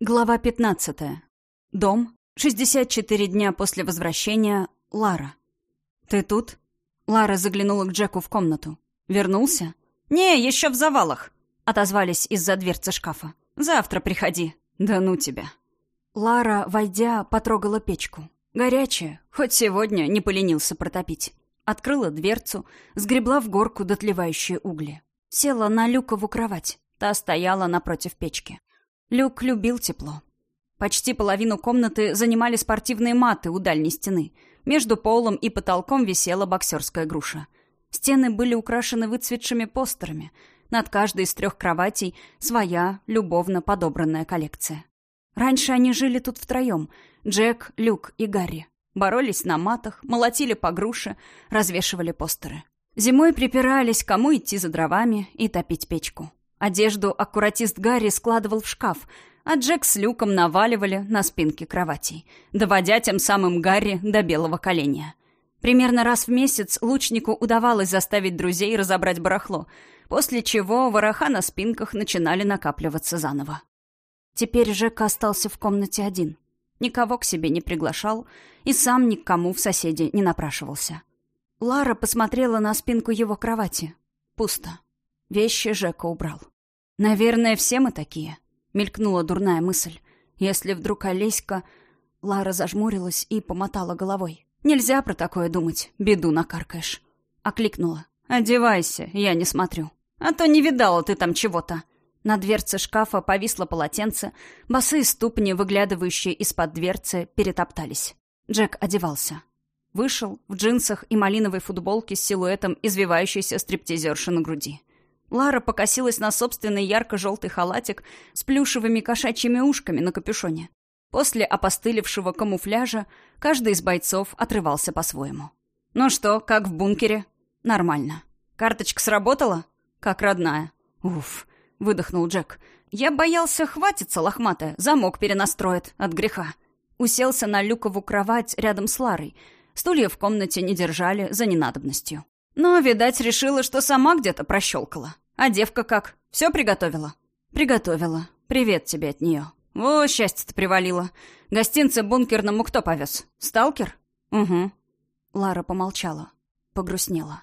Глава 15. Дом. 64 дня после возвращения. Лара. «Ты тут?» Лара заглянула к Джеку в комнату. «Вернулся?» «Не, еще в завалах», — отозвались из-за дверцы шкафа. «Завтра приходи». «Да ну тебя». Лара, войдя, потрогала печку. Горячая, хоть сегодня не поленился протопить. Открыла дверцу, сгребла в горку дотлевающие угли. Села на Люкову кровать. Та стояла напротив печки. Люк любил тепло. Почти половину комнаты занимали спортивные маты у дальней стены. Между полом и потолком висела боксерская груша. Стены были украшены выцветшими постерами. Над каждой из трех кроватей своя, любовно подобранная коллекция. Раньше они жили тут втроем — Джек, Люк и Гарри. Боролись на матах, молотили по груше, развешивали постеры. Зимой припирались, кому идти за дровами и топить печку. Одежду аккуратист Гарри складывал в шкаф, а Джек с Люком наваливали на спинки кроватей, доводя тем самым Гарри до белого коленя. Примерно раз в месяц лучнику удавалось заставить друзей разобрать барахло, после чего вороха на спинках начинали накапливаться заново. Теперь Джек остался в комнате один. Никого к себе не приглашал и сам ни к кому в соседи не напрашивался. Лара посмотрела на спинку его кровати. Пусто. Вещи Жека убрал. «Наверное, все мы такие», — мелькнула дурная мысль. «Если вдруг Олеська...» Лара зажмурилась и помотала головой. «Нельзя про такое думать, беду накаркаешь». Окликнула. «Одевайся, я не смотрю. А то не видала ты там чего-то». На дверце шкафа повисло полотенце, босые ступни, выглядывающие из-под дверцы, перетоптались. Джек одевался. Вышел в джинсах и малиновой футболке с силуэтом извивающейся стриптизерши на груди. Лара покосилась на собственный ярко-желтый халатик с плюшевыми кошачьими ушками на капюшоне. После опостылевшего камуфляжа каждый из бойцов отрывался по-своему. «Ну что, как в бункере?» «Нормально. Карточка сработала?» «Как родная». «Уф», — выдохнул Джек. «Я боялся, хватится лохматая, замок перенастроит от греха». Уселся на люкову кровать рядом с Ларой. Стулья в комнате не держали за ненадобностью. Но, видать, решила, что сама где-то прощелкала. А девка как? Все приготовила? Приготовила. Привет тебе от нее. О, счастье-то привалило. Гостинцы бункерному кто повез? Сталкер? Угу. Лара помолчала. Погрустнела.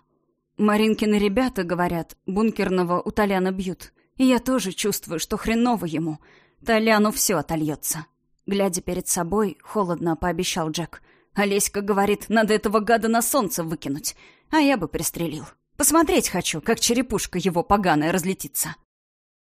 Маринкины ребята, говорят, бункерного у Толяна бьют. И я тоже чувствую, что хреново ему. Толяну все отольется. Глядя перед собой, холодно пообещал Джек. Олеська говорит, надо этого гада на солнце выкинуть а я бы пристрелил. Посмотреть хочу, как черепушка его поганая разлетится.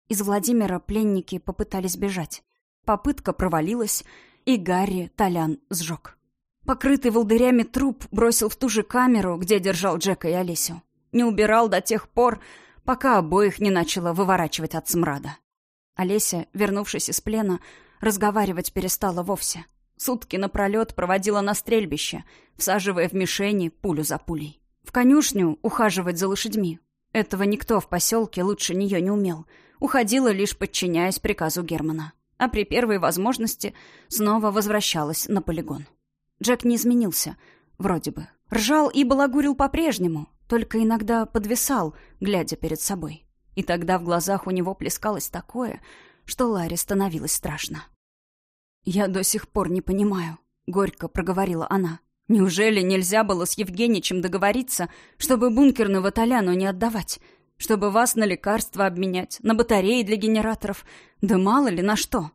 Из Владимира пленники попытались бежать. Попытка провалилась, и Гарри Толян сжег. Покрытый волдырями труп бросил в ту же камеру, где держал Джека и Олесю. Не убирал до тех пор, пока обоих не начало выворачивать от смрада. Олеся, вернувшись из плена, разговаривать перестала вовсе. Сутки напролет проводила на стрельбище, всаживая в мишени пулю за пулей. В конюшню ухаживать за лошадьми. Этого никто в поселке лучше нее не умел. Уходила лишь подчиняясь приказу Германа. А при первой возможности снова возвращалась на полигон. Джек не изменился. Вроде бы. Ржал и балагурил по-прежнему, только иногда подвисал, глядя перед собой. И тогда в глазах у него плескалось такое, что Ларе становилось страшно. «Я до сих пор не понимаю», — горько проговорила она. Неужели нельзя было с Евгеничем договориться, чтобы бункерного Толяну не отдавать? Чтобы вас на лекарства обменять, на батареи для генераторов? Да мало ли на что.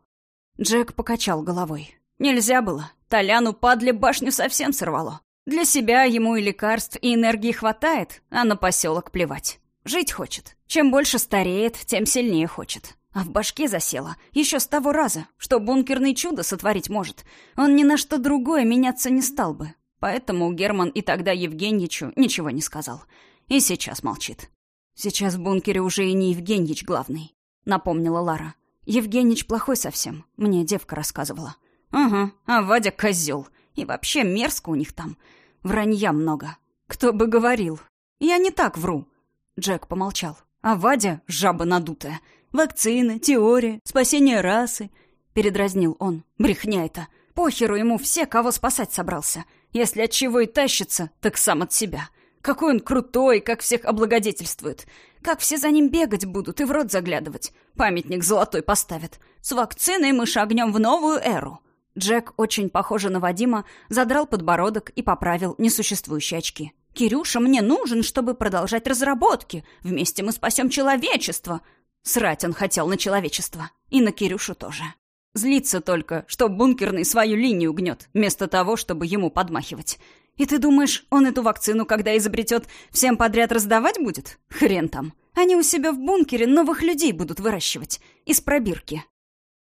Джек покачал головой. Нельзя было. Толяну падле башню совсем сорвало. Для себя ему и лекарств, и энергии хватает, а на поселок плевать. Жить хочет. Чем больше стареет, тем сильнее хочет. А в башке засела еще с того раза, что бункерный чудо сотворить может. Он ни на что другое меняться не стал бы. Поэтому Герман и тогда Евгеньичу ничего не сказал. И сейчас молчит. «Сейчас в бункере уже и не Евгеньич главный», — напомнила Лара. «Евгеньич плохой совсем, мне девка рассказывала». «Ага, а Вадя козел. И вообще мерзко у них там. Вранья много. Кто бы говорил. Я не так вру». Джек помолчал. «А Вадя — жаба надутая. Вакцины, теория, спасение расы». Передразнил он. «Брехня это. Похеру ему все, кого спасать собрался. Если от чего и тащится, так сам от себя. Какой он крутой, как всех облагодетельствует. Как все за ним бегать будут и в рот заглядывать. Памятник золотой поставят. С вакциной мы шагнем в новую эру. Джек, очень похоже на Вадима, задрал подбородок и поправил несуществующие очки. «Кирюша мне нужен, чтобы продолжать разработки. Вместе мы спасем человечество». Срать он хотел на человечество. И на Кирюшу тоже. Злится только, что бункерный свою линию гнет, вместо того, чтобы ему подмахивать. И ты думаешь, он эту вакцину, когда изобретет, всем подряд раздавать будет? Хрен там. Они у себя в бункере новых людей будут выращивать. Из пробирки.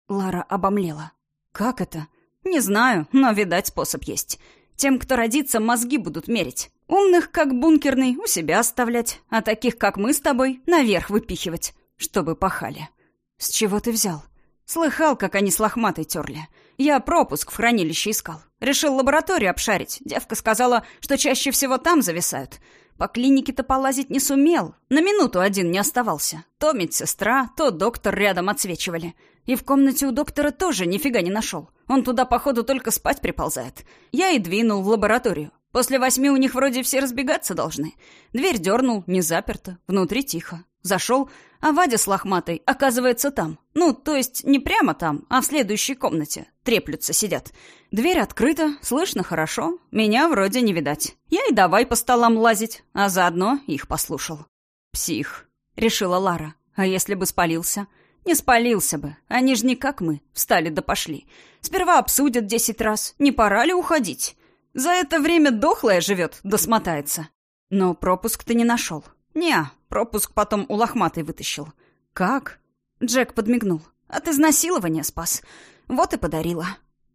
Лара обомлела. Как это? Не знаю, но, видать, способ есть. Тем, кто родится, мозги будут мерить. Умных, как бункерный, у себя оставлять, а таких, как мы с тобой, наверх выпихивать, чтобы пахали. С чего ты взял? Слыхал, как они с лохматой терли. Я пропуск в хранилище искал. Решил лабораторию обшарить. Девка сказала, что чаще всего там зависают. По клинике-то полазить не сумел. На минуту один не оставался. То медсестра, то доктор рядом отсвечивали. И в комнате у доктора тоже нифига не нашел. Он туда, походу, только спать приползает. Я и двинул в лабораторию. После восьми у них вроде все разбегаться должны. Дверь дернул, не заперта, внутри тихо. Зашел, а Вадя с лохматой, оказывается, там. Ну, то есть не прямо там, а в следующей комнате. Треплются, сидят. Дверь открыта, слышно хорошо. Меня вроде не видать. Я и давай по столам лазить, а заодно их послушал. «Псих», — решила Лара. «А если бы спалился?» «Не спалился бы. Они же не как мы. Встали да пошли. Сперва обсудят десять раз. Не пора ли уходить? За это время дохлая живет, да смотается. Но пропуск ты не нашел. «Не, пропуск потом у лохматой вытащил». «Как?» Джек подмигнул. «От изнасилования спас. Вот и подарила».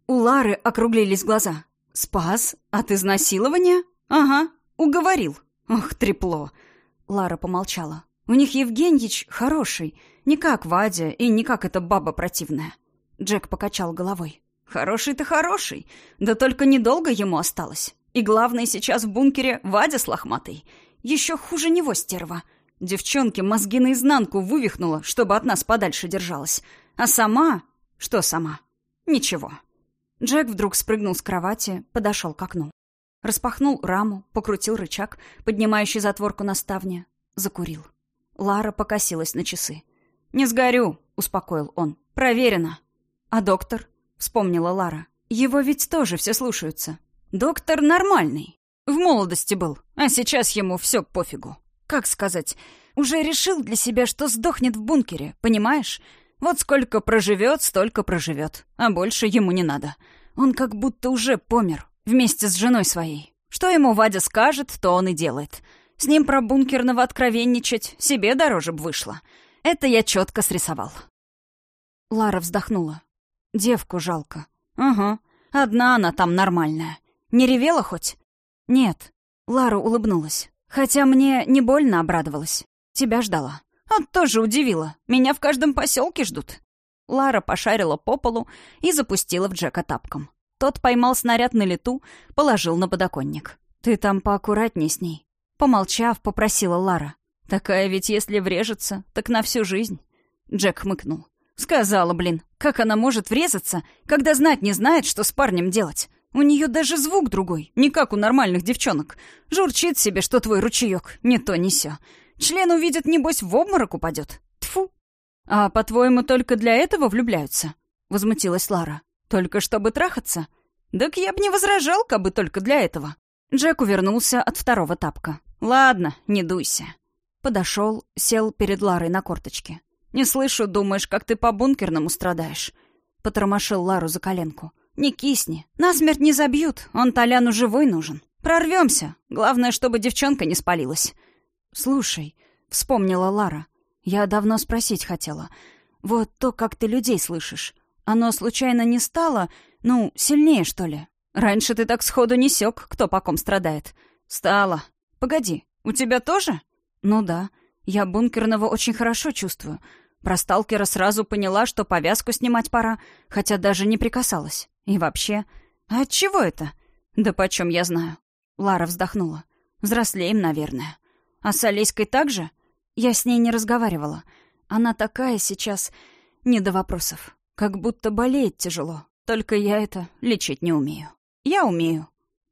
У Лары округлились глаза. «Спас? От изнасилования?» «Ага, уговорил». «Ох, трепло». Лара помолчала. «У них Евгеньич хороший. Не как Вадя и не как эта баба противная». Джек покачал головой. «Хороший-то хороший. Да только недолго ему осталось. И главное сейчас в бункере Вадя с лохматой. Еще хуже него, стерва. Девчонке мозги наизнанку вывихнула, чтобы от нас подальше держалась. А сама... Что сама? Ничего. Джек вдруг спрыгнул с кровати, подошел к окну. Распахнул раму, покрутил рычаг, поднимающий затворку на ставне. Закурил. Лара покосилась на часы. «Не сгорю», — успокоил он. «Проверено». «А доктор?» — вспомнила Лара. «Его ведь тоже все слушаются. Доктор нормальный. В молодости был, а сейчас ему все пофигу. Как сказать, уже решил для себя, что сдохнет в бункере, понимаешь? Вот сколько проживет, столько проживет, а больше ему не надо. Он как будто уже помер, вместе с женой своей. Что ему Вадя скажет, то он и делает. С ним про бункерного откровенничать себе дороже б вышло. Это я четко срисовал. Лара вздохнула. Девку жалко. Ага, одна она там нормальная. Не ревела хоть? «Нет». Лара улыбнулась. «Хотя мне не больно обрадовалась. Тебя ждала». «А тоже удивила. Меня в каждом поселке ждут». Лара пошарила по полу и запустила в Джека тапком. Тот поймал снаряд на лету, положил на подоконник. «Ты там поаккуратней с ней». Помолчав, попросила Лара. «Такая ведь, если врежется, так на всю жизнь». Джек хмыкнул. «Сказала, блин, как она может врезаться, когда знать не знает, что с парнем делать? У нее даже звук другой, не как у нормальных девчонок. Журчит себе, что твой ручеек, не то не сё. Член увидит, небось, в обморок упадет. Тфу. А по-твоему, только для этого влюбляются? Возмутилась Лара. Только чтобы трахаться? Так я бы не возражал, кабы только для этого. Джек увернулся от второго тапка. Ладно, не дуйся. Подошел, сел перед Ларой на корточке. «Не слышу, думаешь, как ты по-бункерному страдаешь?» Потормошил Лару за коленку. «Не кисни. Насмерть не забьют. Он Толяну живой нужен. Прорвемся. Главное, чтобы девчонка не спалилась». «Слушай», — вспомнила Лара, — «я давно спросить хотела. Вот то, как ты людей слышишь, оно случайно не стало, ну, сильнее, что ли? Раньше ты так сходу не сёк, кто по ком страдает. Стало. Погоди, у тебя тоже? Ну да, я бункерного очень хорошо чувствую. Про сталкера сразу поняла, что повязку снимать пора, хотя даже не прикасалась. И вообще... А от чего это? Да почем я знаю? Лара вздохнула. Взрослеем, наверное. А с Олеськой так же? Я с ней не разговаривала. Она такая сейчас... Не до вопросов. Как будто болеет тяжело. Только я это лечить не умею. Я умею.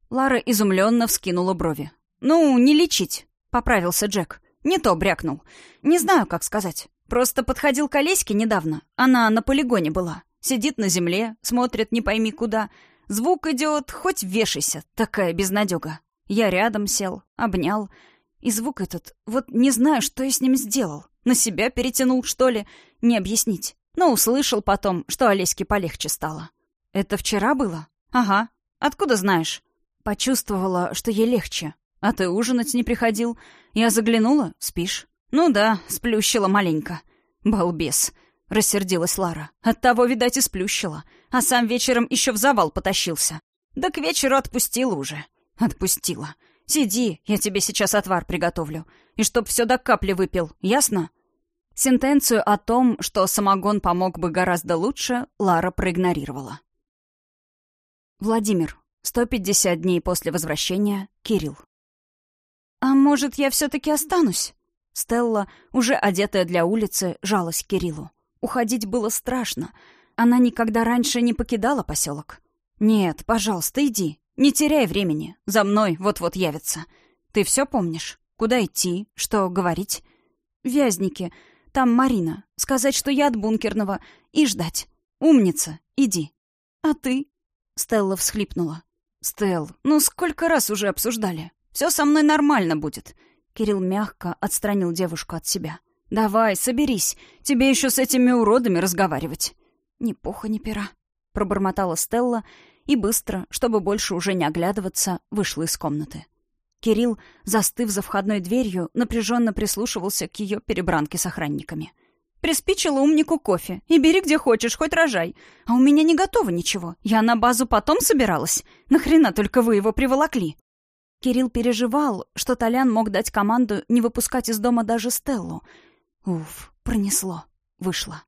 Лара изумленно вскинула брови. «Ну, не лечить», — поправился Джек. Не то брякнул. Не знаю, как сказать. Просто подходил к Олеське недавно. Она на полигоне была. Сидит на земле, смотрит не пойми куда. Звук идет, хоть вешайся, такая безнадега. Я рядом сел, обнял. И звук этот, вот не знаю, что я с ним сделал. На себя перетянул, что ли? Не объяснить. Но услышал потом, что Олеське полегче стало. Это вчера было? Ага. Откуда знаешь? Почувствовала, что ей легче. А ты ужинать не приходил. Я заглянула, спишь. Ну да, сплющила маленько. Балбес. Рассердилась Лара. Оттого, видать, и сплющила. А сам вечером еще в завал потащился. Да к вечеру отпустила уже. Отпустила. Сиди, я тебе сейчас отвар приготовлю. И чтоб все до капли выпил, ясно? Сентенцию о том, что самогон помог бы гораздо лучше, Лара проигнорировала. Владимир. 150 дней после возвращения. Кирилл. «А может, я все-таки останусь?» Стелла, уже одетая для улицы, жалась Кириллу. Уходить было страшно. Она никогда раньше не покидала поселок. «Нет, пожалуйста, иди. Не теряй времени. За мной вот-вот явится. Ты все помнишь? Куда идти? Что говорить?» «Вязники. Там Марина. Сказать, что я от бункерного. И ждать. Умница. Иди». «А ты?» Стелла всхлипнула. «Стелл, ну сколько раз уже обсуждали? Все со мной нормально будет». Кирилл мягко отстранил девушку от себя. «Давай, соберись. Тебе еще с этими уродами разговаривать». «Ни пуха, ни пера», — пробормотала Стелла и быстро, чтобы больше уже не оглядываться, вышла из комнаты. Кирилл, застыв за входной дверью, напряженно прислушивался к ее перебранке с охранниками. «Приспичило умнику кофе. И бери где хочешь, хоть рожай. А у меня не готово ничего. Я на базу потом собиралась. Нахрена только вы его приволокли?» Кирилл переживал, что Толян мог дать команду не выпускать из дома даже Стеллу. Уф, пронесло. Вышло.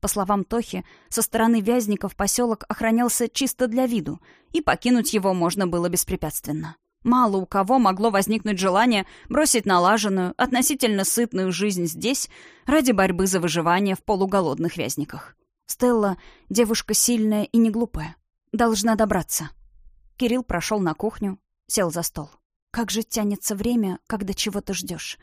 По словам Тохи, со стороны Вязников поселок охранялся чисто для виду, и покинуть его можно было беспрепятственно. Мало у кого могло возникнуть желание бросить налаженную, относительно сытную жизнь здесь ради борьбы за выживание в полуголодных вязниках. Стелла — девушка сильная и не глупая. Должна добраться. Кирилл прошел на кухню, сел за стол. Как же тянется время, когда чего-то ждешь.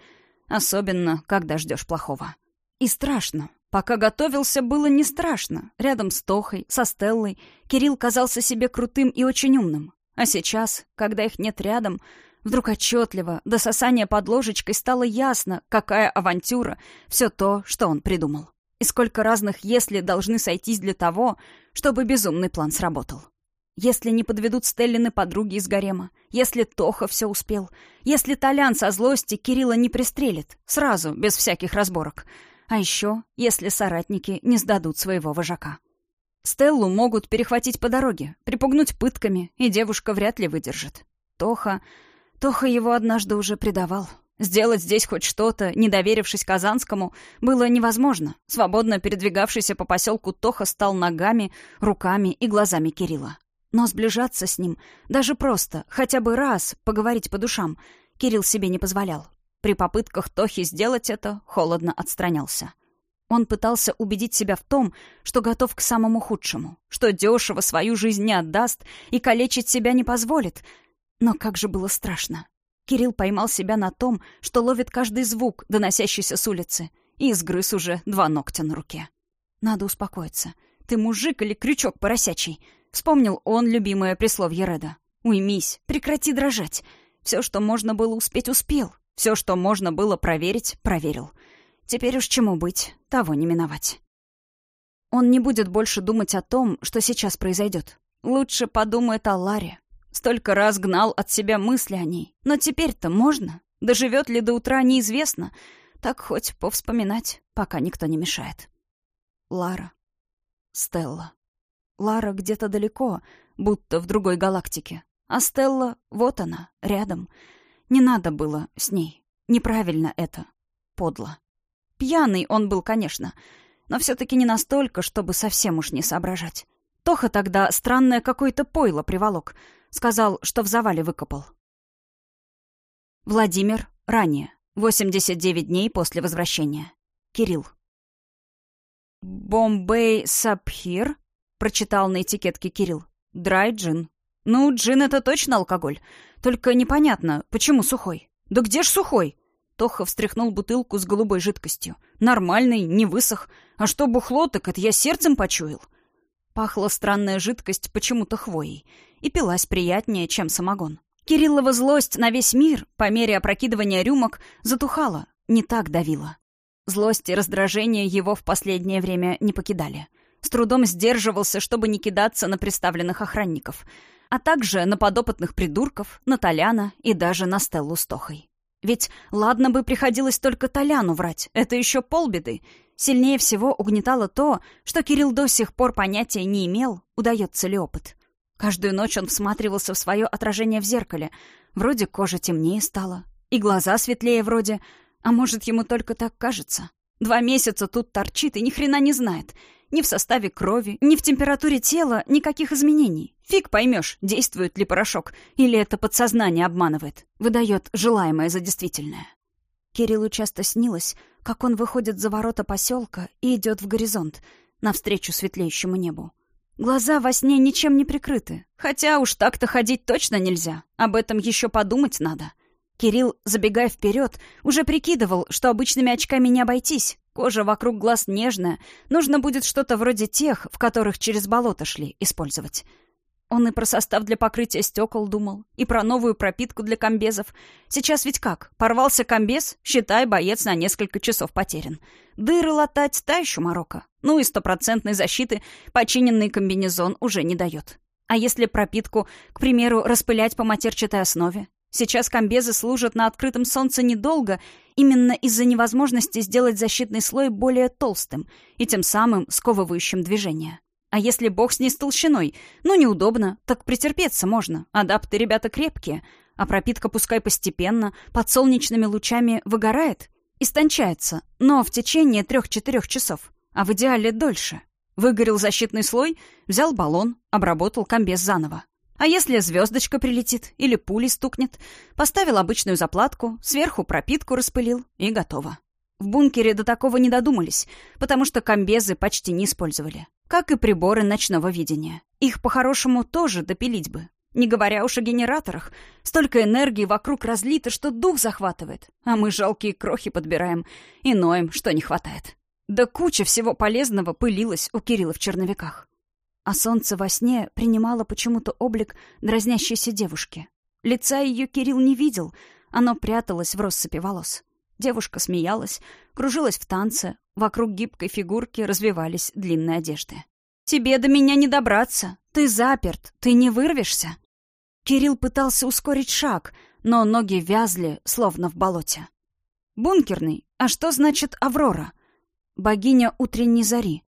Особенно, когда ждешь плохого. И страшно. Пока готовился, было не страшно. Рядом с Тохой, со Стеллой, Кирилл казался себе крутым и очень умным. А сейчас, когда их нет рядом, вдруг отчетливо, до сосания под ложечкой стало ясно, какая авантюра, все то, что он придумал. И сколько разных «если» должны сойтись для того, чтобы безумный план сработал. Если не подведут Стеллины подруги из гарема, если Тоха все успел, если Толян со злости Кирилла не пристрелит, сразу, без всяких разборок. А еще, если соратники не сдадут своего вожака. Стеллу могут перехватить по дороге, припугнуть пытками, и девушка вряд ли выдержит. Тоха... Тоха его однажды уже предавал. Сделать здесь хоть что-то, не доверившись Казанскому, было невозможно. Свободно передвигавшийся по поселку Тоха стал ногами, руками и глазами Кирилла. Но сближаться с ним, даже просто, хотя бы раз, поговорить по душам, Кирилл себе не позволял. При попытках Тохи сделать это, холодно отстранялся. Он пытался убедить себя в том, что готов к самому худшему, что дешево свою жизнь не отдаст и калечить себя не позволит. Но как же было страшно. Кирилл поймал себя на том, что ловит каждый звук, доносящийся с улицы, и изгрыз уже два ногтя на руке. Надо успокоиться. Ты мужик или крючок поросячий? Вспомнил он любимое присловие Реда. «Уймись, прекрати дрожать. Все, что можно было успеть, успел. Все, что можно было проверить, проверил. Теперь уж чему быть, того не миновать». Он не будет больше думать о том, что сейчас произойдет. Лучше подумает о Ларе. Столько раз гнал от себя мысли о ней. Но теперь-то можно. Доживет ли до утра, неизвестно. Так хоть повспоминать, пока никто не мешает. Лара. Стелла. Лара где-то далеко, будто в другой галактике. А Стелла, вот она, рядом. Не надо было с ней. Неправильно это. Подло. Пьяный он был, конечно, но все-таки не настолько, чтобы совсем уж не соображать. Тоха тогда странное какое-то пойло приволок. Сказал, что в завале выкопал. Владимир. Ранее. 89 дней после возвращения. Кирилл. «Бомбей Сапхир?» — прочитал на этикетке Кирилл. «Драй джин». «Ну, джин — это точно алкоголь. Только непонятно, почему сухой?» «Да где ж сухой?» Тоха встряхнул бутылку с голубой жидкостью. Нормальный, не высох. А что бухло, так это я сердцем почуял. Пахла странная жидкость почему-то хвоей. И пилась приятнее, чем самогон. Кириллова злость на весь мир, по мере опрокидывания рюмок, затухала, не так давила. Злость и раздражение его в последнее время не покидали. С трудом сдерживался, чтобы не кидаться на представленных охранников, а также на подопытных придурков, на Толяна и даже на Стеллу с Тохой. Ведь ладно бы приходилось только Толяну врать, это еще полбеды. Сильнее всего угнетало то, что Кирилл до сих пор понятия не имел, удается ли опыт. Каждую ночь он всматривался в свое отражение в зеркале. Вроде кожа темнее стала, и глаза светлее вроде, а может, ему только так кажется. Два месяца тут торчит и ни хрена не знает. Ни в составе крови, ни в температуре тела никаких изменений. Фиг поймешь, действует ли порошок, или это подсознание обманывает, выдает желаемое за действительное. Кириллу часто снилось, как он выходит за ворота поселка и идет в горизонт, навстречу светлеющему небу. Глаза во сне ничем не прикрыты. Хотя уж так-то ходить точно нельзя. Об этом еще подумать надо. Кирилл, забегая вперед, уже прикидывал, что обычными очками не обойтись. Кожа вокруг глаз нежная. Нужно будет что-то вроде тех, в которых через болото шли, использовать. Он и про состав для покрытия стекол думал, и про новую пропитку для комбезов. Сейчас ведь как? Порвался комбез? Считай, боец на несколько часов потерян. Дыры латать — та еще морока. Ну и стопроцентной защиты починенный комбинезон уже не дает. А если пропитку, к примеру, распылять по матерчатой основе? Сейчас комбезы служат на открытом солнце недолго, именно из-за невозможности сделать защитный слой более толстым и тем самым сковывающим движение. А если бог с ней с толщиной? Ну, неудобно, так претерпеться можно. Адапты ребята крепкие. А пропитка пускай постепенно, под солнечными лучами выгорает, истончается, но в течение трех-четырех часов. А в идеале дольше. Выгорел защитный слой, взял баллон, обработал комбез заново. А если звездочка прилетит или пулей стукнет, поставил обычную заплатку, сверху пропитку распылил и готово. В бункере до такого не додумались, потому что комбезы почти не использовали. Как и приборы ночного видения. Их по-хорошему тоже допилить бы. Не говоря уж о генераторах. Столько энергии вокруг разлито, что дух захватывает. А мы жалкие крохи подбираем и ноем, что не хватает. Да куча всего полезного пылилась у Кирилла в черновиках. А солнце во сне принимало почему-то облик дразнящейся девушки. Лица ее Кирилл не видел, оно пряталось в россыпи волос. Девушка смеялась, кружилась в танце, вокруг гибкой фигурки развивались длинные одежды. «Тебе до меня не добраться! Ты заперт! Ты не вырвешься!» Кирилл пытался ускорить шаг, но ноги вязли, словно в болоте. «Бункерный? А что значит Аврора?» «Богиня утренней зари».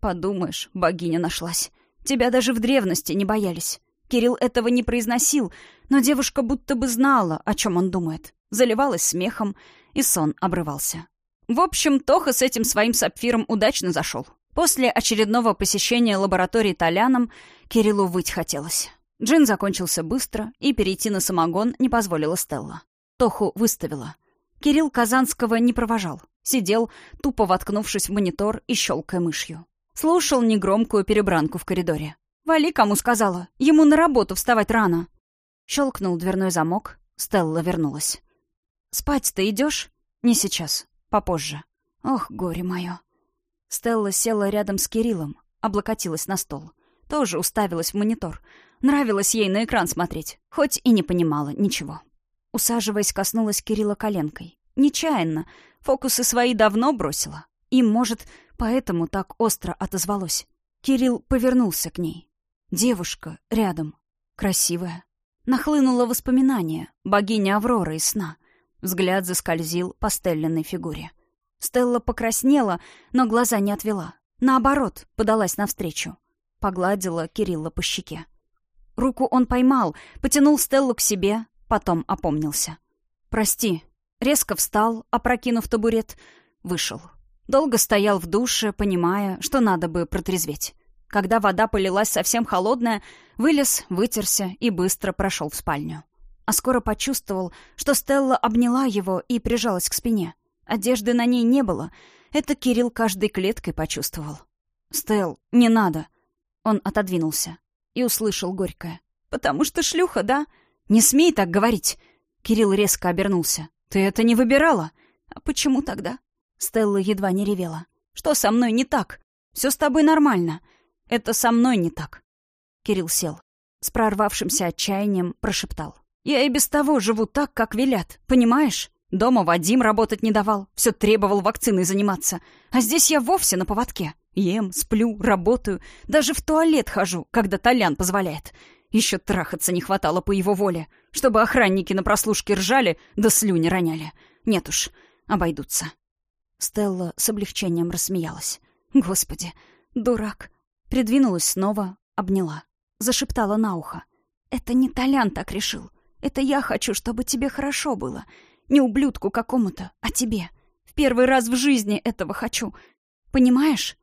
«Подумаешь, богиня нашлась. Тебя даже в древности не боялись. Кирилл этого не произносил, но девушка будто бы знала, о чем он думает. Заливалась смехом, и сон обрывался. В общем, Тоха с этим своим сапфиром удачно зашел. После очередного посещения лаборатории Толяном Кириллу выть хотелось. Джин закончился быстро, и перейти на самогон не позволила Стелла. Тоху выставила. Кирилл Казанского не провожал. Сидел, тупо воткнувшись в монитор и щелкая мышью. Слушал негромкую перебранку в коридоре. «Вали, кому сказала. Ему на работу вставать рано». Щелкнул дверной замок. Стелла вернулась. «Спать ты идешь?» «Не сейчас. Попозже». «Ох, горе мое». Стелла села рядом с Кириллом, облокотилась на стол. Тоже уставилась в монитор. Нравилось ей на экран смотреть, хоть и не понимала ничего. Усаживаясь, коснулась Кирилла коленкой. Нечаянно. Фокусы свои давно бросила. И, может, поэтому так остро отозвалось. Кирилл повернулся к ней. Девушка рядом. Красивая. Нахлынуло воспоминание. Богиня Аврора из сна. Взгляд заскользил по Стеллиной фигуре. Стелла покраснела, но глаза не отвела. Наоборот, подалась навстречу. Погладила Кирилла по щеке. Руку он поймал, потянул Стеллу к себе, потом опомнился. «Прости». Резко встал, опрокинув табурет, вышел. Долго стоял в душе, понимая, что надо бы протрезветь. Когда вода полилась совсем холодная, вылез, вытерся и быстро прошел в спальню а скоро почувствовал, что Стелла обняла его и прижалась к спине. Одежды на ней не было. Это Кирилл каждой клеткой почувствовал. «Стелл, не надо!» Он отодвинулся и услышал горькое. «Потому что шлюха, да? Не смей так говорить!» Кирилл резко обернулся. Ты это не выбирала? А почему тогда? Стелла едва не ревела. Что со мной не так? Все с тобой нормально. Это со мной не так. Кирилл сел. С прорвавшимся отчаянием прошептал. Я и без того живу так, как велят, понимаешь? Дома Вадим работать не давал, все требовал вакциной заниматься. А здесь я вовсе на поводке. Ем, сплю, работаю, даже в туалет хожу, когда Толян позволяет. Еще трахаться не хватало по его воле, чтобы охранники на прослушке ржали да слюни роняли. Нет уж, обойдутся. Стелла с облегчением рассмеялась. «Господи, дурак!» Придвинулась снова, обняла. Зашептала на ухо. «Это не Толян так решил. Это я хочу, чтобы тебе хорошо было. Не ублюдку какому-то, а тебе. В первый раз в жизни этого хочу. Понимаешь?»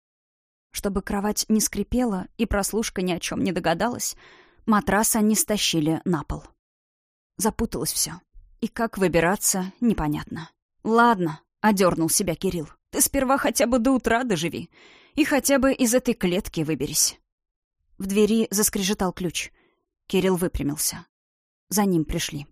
Чтобы кровать не скрипела и прослушка ни о чем не догадалась, матрас они стащили на пол. Запуталось все. И как выбираться, непонятно. «Ладно», — одернул себя Кирилл. «Ты сперва хотя бы до утра доживи. И хотя бы из этой клетки выберись». В двери заскрежетал ключ. Кирилл выпрямился. За ним пришли.